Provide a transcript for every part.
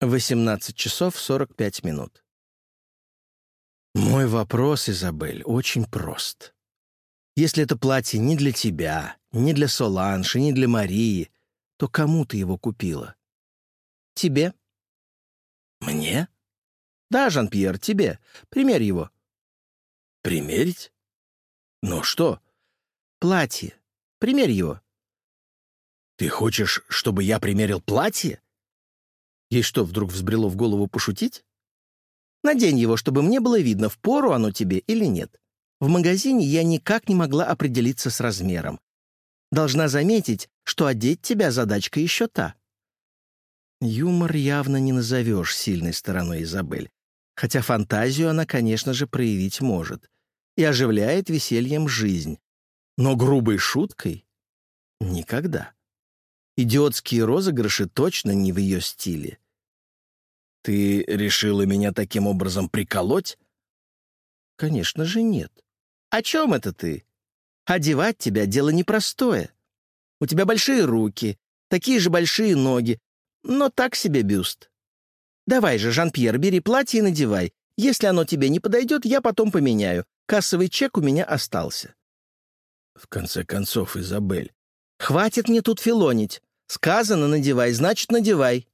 18 часов 45 минут. Мой вопрос, Изабель, очень прост. Если это платье не для тебя, не для Соланши, не для Марии, то кому ты его купила? Тебе. Мне? Да, Жан-Пьер, тебе. Примерь его. Примерить? Ну что? Платье. Примерь его. Ты хочешь, чтобы я примерил платье? Ей что, вдруг взбрело в голову пошутить? Надень его, чтобы мне было видно, в пору оно тебе или нет. В магазине я никак не могла определиться с размером. Должна заметить, что одеть тебя задачка еще та. Юмор явно не назовешь сильной стороной Изабель, хотя фантазию она, конечно же, проявить может и оживляет весельем жизнь. Но грубой шуткой — никогда. Идиотские розыгрыши точно не в ее стиле. «Ты решила меня таким образом приколоть?» «Конечно же нет. О чем это ты? Одевать тебя — дело непростое. У тебя большие руки, такие же большие ноги, но так себе бюст. Давай же, Жан-Пьер, бери платье и надевай. Если оно тебе не подойдет, я потом поменяю. Кассовый чек у меня остался». В конце концов, Изабель. «Хватит мне тут филонить. Сказано «надевай», значит «надевай».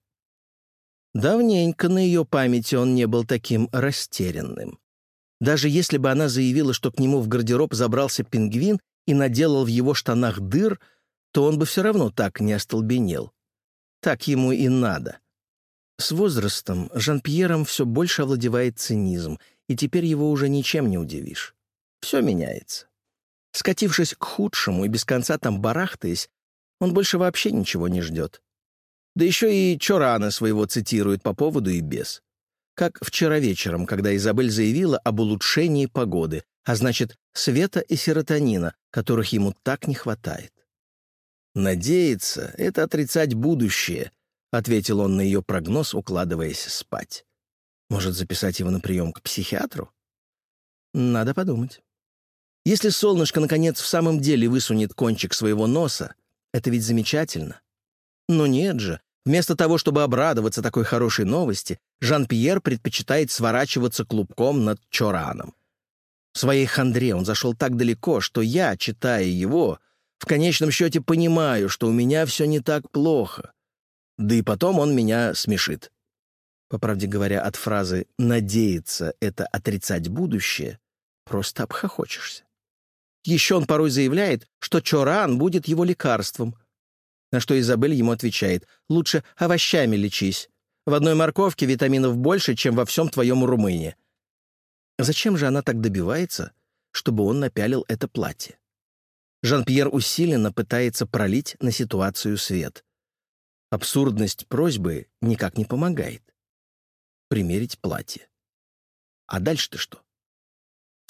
Давненько на ее памяти он не был таким растерянным. Даже если бы она заявила, что к нему в гардероб забрался пингвин и наделал в его штанах дыр, то он бы все равно так не остолбенел. Так ему и надо. С возрастом Жан-Пьером все больше овладевает цинизм, и теперь его уже ничем не удивишь. Все меняется. Скатившись к худшему и без конца там барахтаясь, он больше вообще ничего не ждет. Да еще и Чорана своего цитирует по поводу и без. Как вчера вечером, когда Изабель заявила об улучшении погоды, а значит, света и серотонина, которых ему так не хватает. «Надеяться — это отрицать будущее», — ответил он на ее прогноз, укладываясь спать. «Может, записать его на прием к психиатру?» «Надо подумать». Если солнышко, наконец, в самом деле высунет кончик своего носа, это ведь замечательно. Но нет же, вместо того, чтобы обрадоваться такой хорошей новости, Жан-Пьер предпочитает сворачиваться клубком над Чораном. В своей хандре он зашел так далеко, что я, читая его, в конечном счете понимаю, что у меня все не так плохо. Да и потом он меня смешит. По правде говоря, от фразы «надеяться — это отрицать будущее» просто обхохочешься. Еще он порой заявляет, что чоран будет его лекарством. На что Изабель ему отвечает, лучше овощами лечись. В одной морковке витаминов больше, чем во всем твоем румыне. Зачем же она так добивается, чтобы он напялил это платье? Жан-Пьер усиленно пытается пролить на ситуацию свет. Абсурдность просьбы никак не помогает. Примерить платье. А дальше-то что?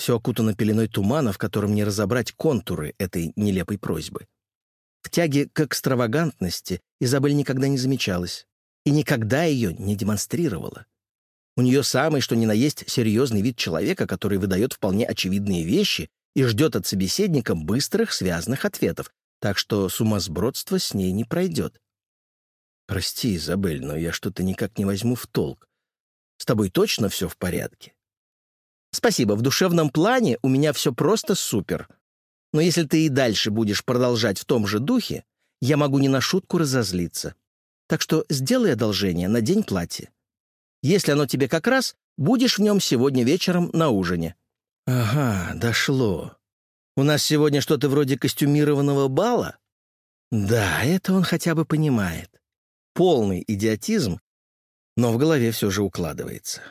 Все окутано пеленой тумана, в котором не разобрать контуры этой нелепой просьбы. В тяге к экстравагантности Изабель никогда не замечалась и никогда ее не демонстрировала. У нее самый, что ни на есть, серьезный вид человека, который выдает вполне очевидные вещи и ждет от собеседника быстрых, связанных ответов, так что сумасбродство с ней не пройдет. «Прости, Изабель, но я что-то никак не возьму в толк. С тобой точно все в порядке?» Спасибо, в душевном плане у меня все просто супер. Но если ты и дальше будешь продолжать в том же духе, я могу не на шутку разозлиться. Так что сделай одолжение, надень платье. Если оно тебе как раз, будешь в нем сегодня вечером на ужине». «Ага, дошло. У нас сегодня что-то вроде костюмированного бала?» «Да, это он хотя бы понимает. Полный идиотизм, но в голове все же укладывается.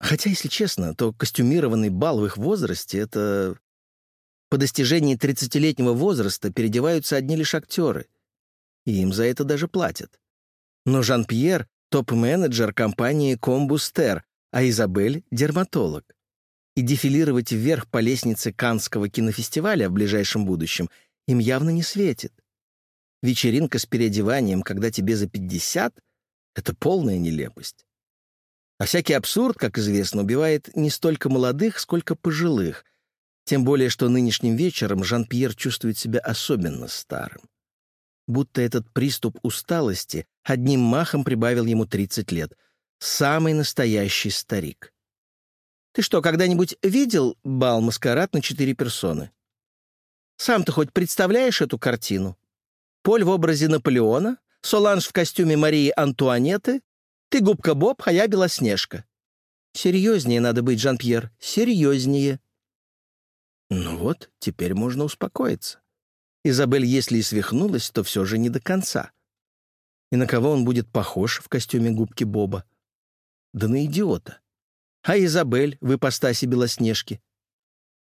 Хотя, если честно, то костюмированный бал в их возрасте — это... По достижении 30-летнего возраста переодеваются одни лишь актеры. И им за это даже платят. Но Жан-Пьер — топ-менеджер компании «Комбустер», а Изабель — дерматолог. И дефилировать вверх по лестнице Канского кинофестиваля в ближайшем будущем им явно не светит. Вечеринка с переодеванием, когда тебе за 50 — это полная нелепость. А всякий абсурд, как известно, убивает не столько молодых, сколько пожилых, тем более что нынешним вечером Жан-Пьер чувствует себя особенно старым. будто этот приступ усталости одним махом прибавил ему 30 лет. Самый настоящий старик. «Ты что, когда-нибудь видел бал-маскарад на четыре персоны? Сам ты хоть представляешь эту картину? Поль в образе Наполеона, Соланж в костюме Марии Антуанетты, ты губка Боб, а я Белоснежка. Серьезнее надо быть, Жан-Пьер, серьезнее». Ну вот, теперь можно успокоиться. Изабель, если и свихнулась, то все же не до конца. И на кого он будет похож в костюме губки Боба? Да на идиота. А Изабель в ипостаси Белоснежки?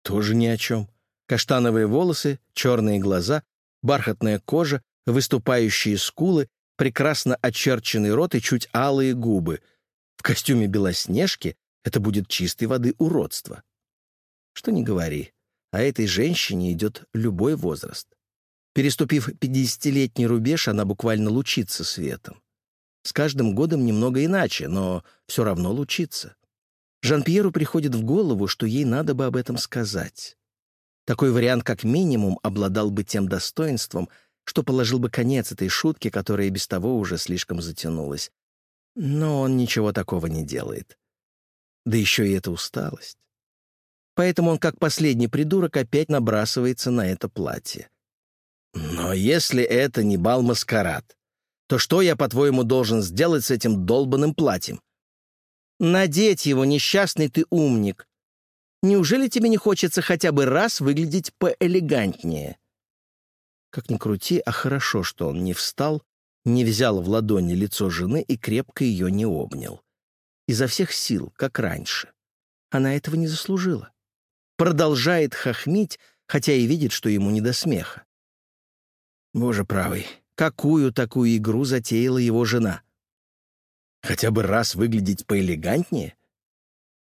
Тоже ни о чем. Каштановые волосы, черные глаза, бархатная кожа, выступающие скулы, прекрасно очерченный рот и чуть алые губы. В костюме Белоснежки это будет чистой воды уродство. Что не говори, а этой женщине идет любой возраст. Переступив пятидесятилетний рубеж, она буквально лучится светом. С каждым годом немного иначе, но все равно лучится. Жан-Пьеру приходит в голову, что ей надо бы об этом сказать. Такой вариант как минимум обладал бы тем достоинством, что положил бы конец этой шутке, которая и без того уже слишком затянулась. Но он ничего такого не делает. Да еще и эта усталость. Поэтому он, как последний придурок, опять набрасывается на это платье. Но если это не бал-маскарад, то что я, по-твоему, должен сделать с этим долбанным платьем? Надеть его, несчастный ты умник. Неужели тебе не хочется хотя бы раз выглядеть поэлегантнее? Как ни крути, а хорошо, что он не встал, не взял в ладони лицо жены и крепко ее не обнял. Изо всех сил, как раньше. Она этого не заслужила. Продолжает хохмить, хотя и видит, что ему не до смеха. Боже правый, какую такую игру затеяла его жена? Хотя бы раз выглядеть поэлегантнее?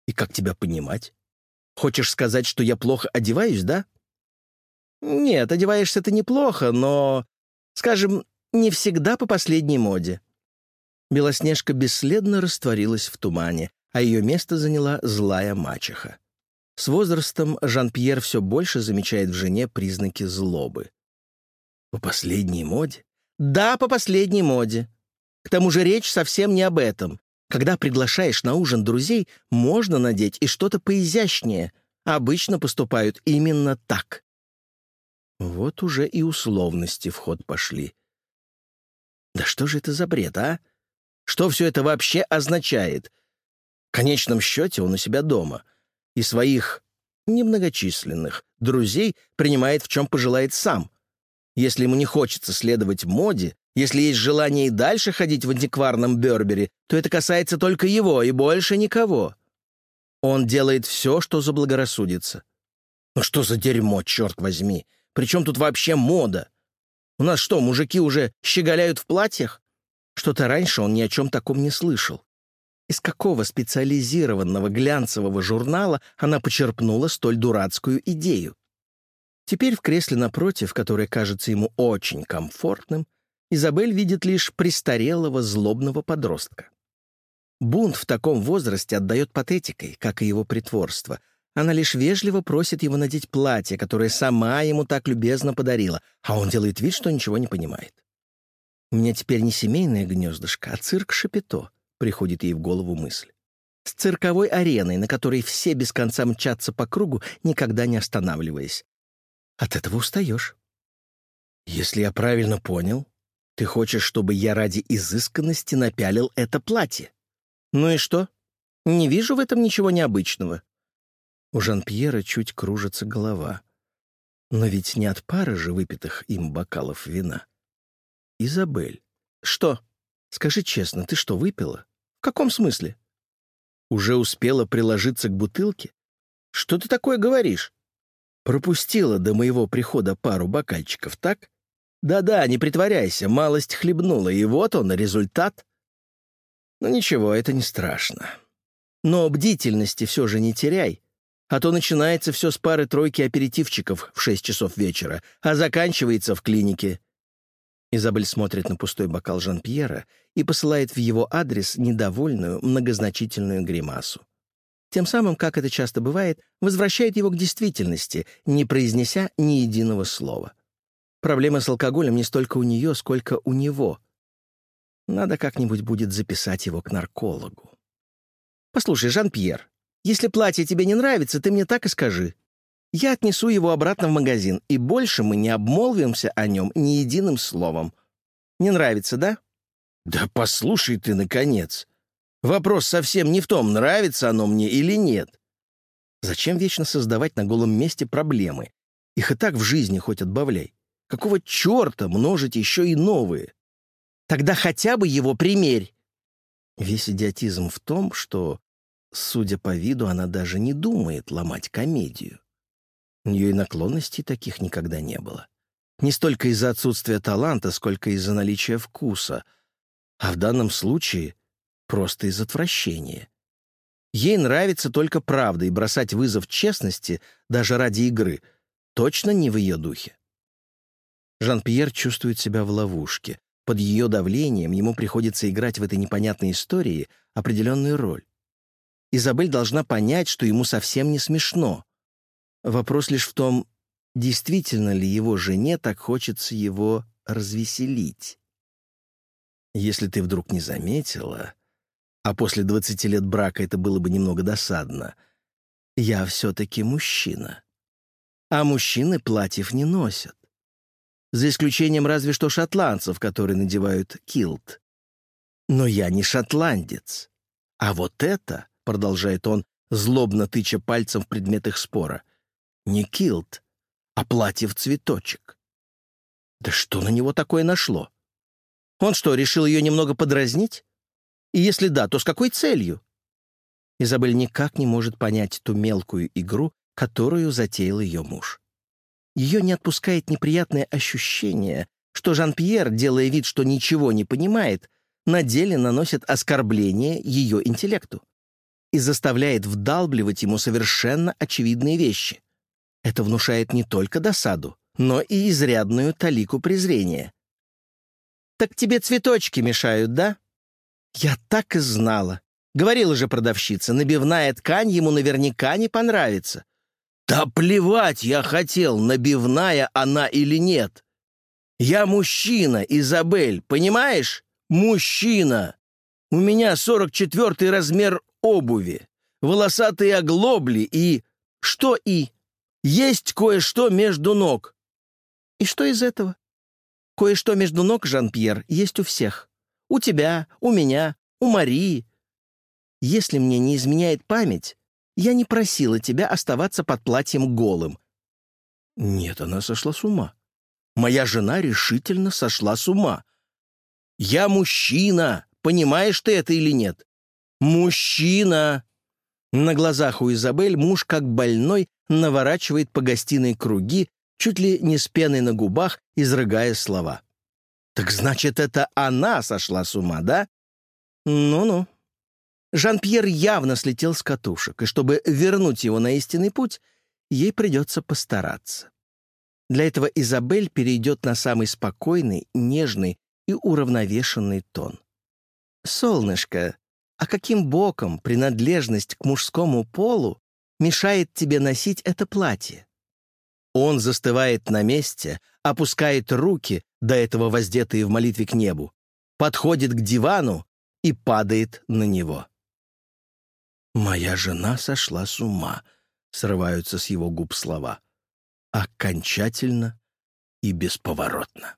И как тебя понимать? Хочешь сказать, что я плохо одеваюсь, да? Нет, одеваешься ты неплохо, но, скажем, не всегда по последней моде. Белоснежка бесследно растворилась в тумане, а ее место заняла злая мачеха. С возрастом Жан-Пьер все больше замечает в жене признаки злобы. По последней моде? Да, по последней моде. К тому же речь совсем не об этом. Когда приглашаешь на ужин друзей, можно надеть и что-то поизящнее. Обычно поступают именно так. Вот уже и условности в ход пошли. Да что же это за бред, а? Что все это вообще означает? В конечном счете он у себя дома. И своих немногочисленных друзей принимает в чем пожелает сам. Если ему не хочется следовать моде, если есть желание и дальше ходить в антикварном Бербере, то это касается только его и больше никого. Он делает все, что заблагорассудится. Ну что за дерьмо, черт возьми? Причем тут вообще мода? У нас что, мужики уже щеголяют в платьях? Что-то раньше он ни о чем таком не слышал. Из какого специализированного глянцевого журнала она почерпнула столь дурацкую идею? Теперь в кресле напротив, которое кажется ему очень комфортным, Изабель видит лишь престарелого злобного подростка. Бунт в таком возрасте отдает патетикой, как и его притворство. Она лишь вежливо просит его надеть платье, которое сама ему так любезно подарила, а он делает вид, что ничего не понимает. «У меня теперь не семейное гнездышко, а цирк Шапито», — приходит ей в голову мысль. «С цирковой ареной, на которой все без конца мчатся по кругу, никогда не останавливаясь. От этого устаешь. Если я правильно понял, ты хочешь, чтобы я ради изысканности напялил это платье. Ну и что? Не вижу в этом ничего необычного. У Жан-Пьера чуть кружится голова. Но ведь не от пары же выпитых им бокалов вина. Изабель. Что? Скажи честно, ты что, выпила? В каком смысле? Уже успела приложиться к бутылке? Что ты такое говоришь? Пропустила до моего прихода пару бокальчиков, так? Да-да, не притворяйся, малость хлебнула, и вот он, результат. Ну ничего, это не страшно. Но бдительности все же не теряй, а то начинается все с пары-тройки аперитивчиков в шесть часов вечера, а заканчивается в клинике. Изабель смотрит на пустой бокал Жан-Пьера и посылает в его адрес недовольную, многозначительную гримасу тем самым, как это часто бывает, возвращает его к действительности, не произнеся ни единого слова. Проблема с алкоголем не столько у нее, сколько у него. Надо как-нибудь будет записать его к наркологу. Послушай, Жан-Пьер, если платье тебе не нравится, ты мне так и скажи. Я отнесу его обратно в магазин, и больше мы не обмолвимся о нем ни единым словом. Не нравится, да? Да послушай ты, наконец. Вопрос совсем не в том, нравится оно мне или нет. Зачем вечно создавать на голом месте проблемы? Их и так в жизни хоть отбавляй. Какого черта множить еще и новые? Тогда хотя бы его примерь. Весь идиотизм в том, что, судя по виду, она даже не думает ломать комедию. У нее и наклонностей таких никогда не было. Не столько из-за отсутствия таланта, сколько из-за наличия вкуса. А в данном случае просто из отвращения. Ей нравится только правда, и бросать вызов честности, даже ради игры, точно не в ее духе. Жан-Пьер чувствует себя в ловушке. Под ее давлением ему приходится играть в этой непонятной истории определенную роль. Изабель должна понять, что ему совсем не смешно. Вопрос лишь в том, действительно ли его жене так хочется его развеселить. Если ты вдруг не заметила, а после 20 лет брака это было бы немного досадно, я все-таки мужчина. А мужчины платьев не носят. За исключением разве что шотландцев, которые надевают килт. Но я не шотландец. А вот это, — продолжает он, злобно тыча пальцем в предмет их спора — не килт, а платье в цветочек. Да что на него такое нашло? Он что, решил ее немного подразнить? И если да, то с какой целью? Изабель никак не может понять ту мелкую игру, которую затеял ее муж. Ее не отпускает неприятное ощущение, что Жан-Пьер, делая вид, что ничего не понимает, на деле наносит оскорбление ее интеллекту и заставляет вдалбливать ему совершенно очевидные вещи. Это внушает не только досаду, но и изрядную талику презрения. «Так тебе цветочки мешают, да?» «Я так и знала. Говорила же продавщица, набивная ткань ему наверняка не понравится». «Да плевать я хотел, набивная она или нет. Я мужчина, Изабель, понимаешь? Мужчина. У меня сорок четвертый размер обуви, волосатые оглобли и... Что и? Есть кое-что между ног». «И что из этого?» «Кое-что между ног, Жан-Пьер, есть у всех. У тебя, у меня, у Марии. Если мне не изменяет память, я не просила тебя оставаться под платьем голым». Нет, она сошла с ума. Моя жена решительно сошла с ума. Я мужчина, понимаешь ты это или нет? Мужчина! На глазах у Изабель муж, как больной, наворачивает по гостиной круги, чуть ли не с пеной на губах, изрыгая слова. «Так значит, это она сошла с ума, да?» «Ну-ну». Жан-Пьер явно слетел с катушек, и чтобы вернуть его на истинный путь, ей придется постараться. Для этого Изабель перейдет на самый спокойный, нежный и уравновешенный тон. «Солнышко, а каким боком принадлежность к мужскому полу мешает тебе носить это платье? Он застывает на месте, опускает руки, до этого воздетые в молитве к небу, подходит к дивану и падает на него. «Моя жена сошла с ума», — срываются с его губ слова. «Окончательно и бесповоротно».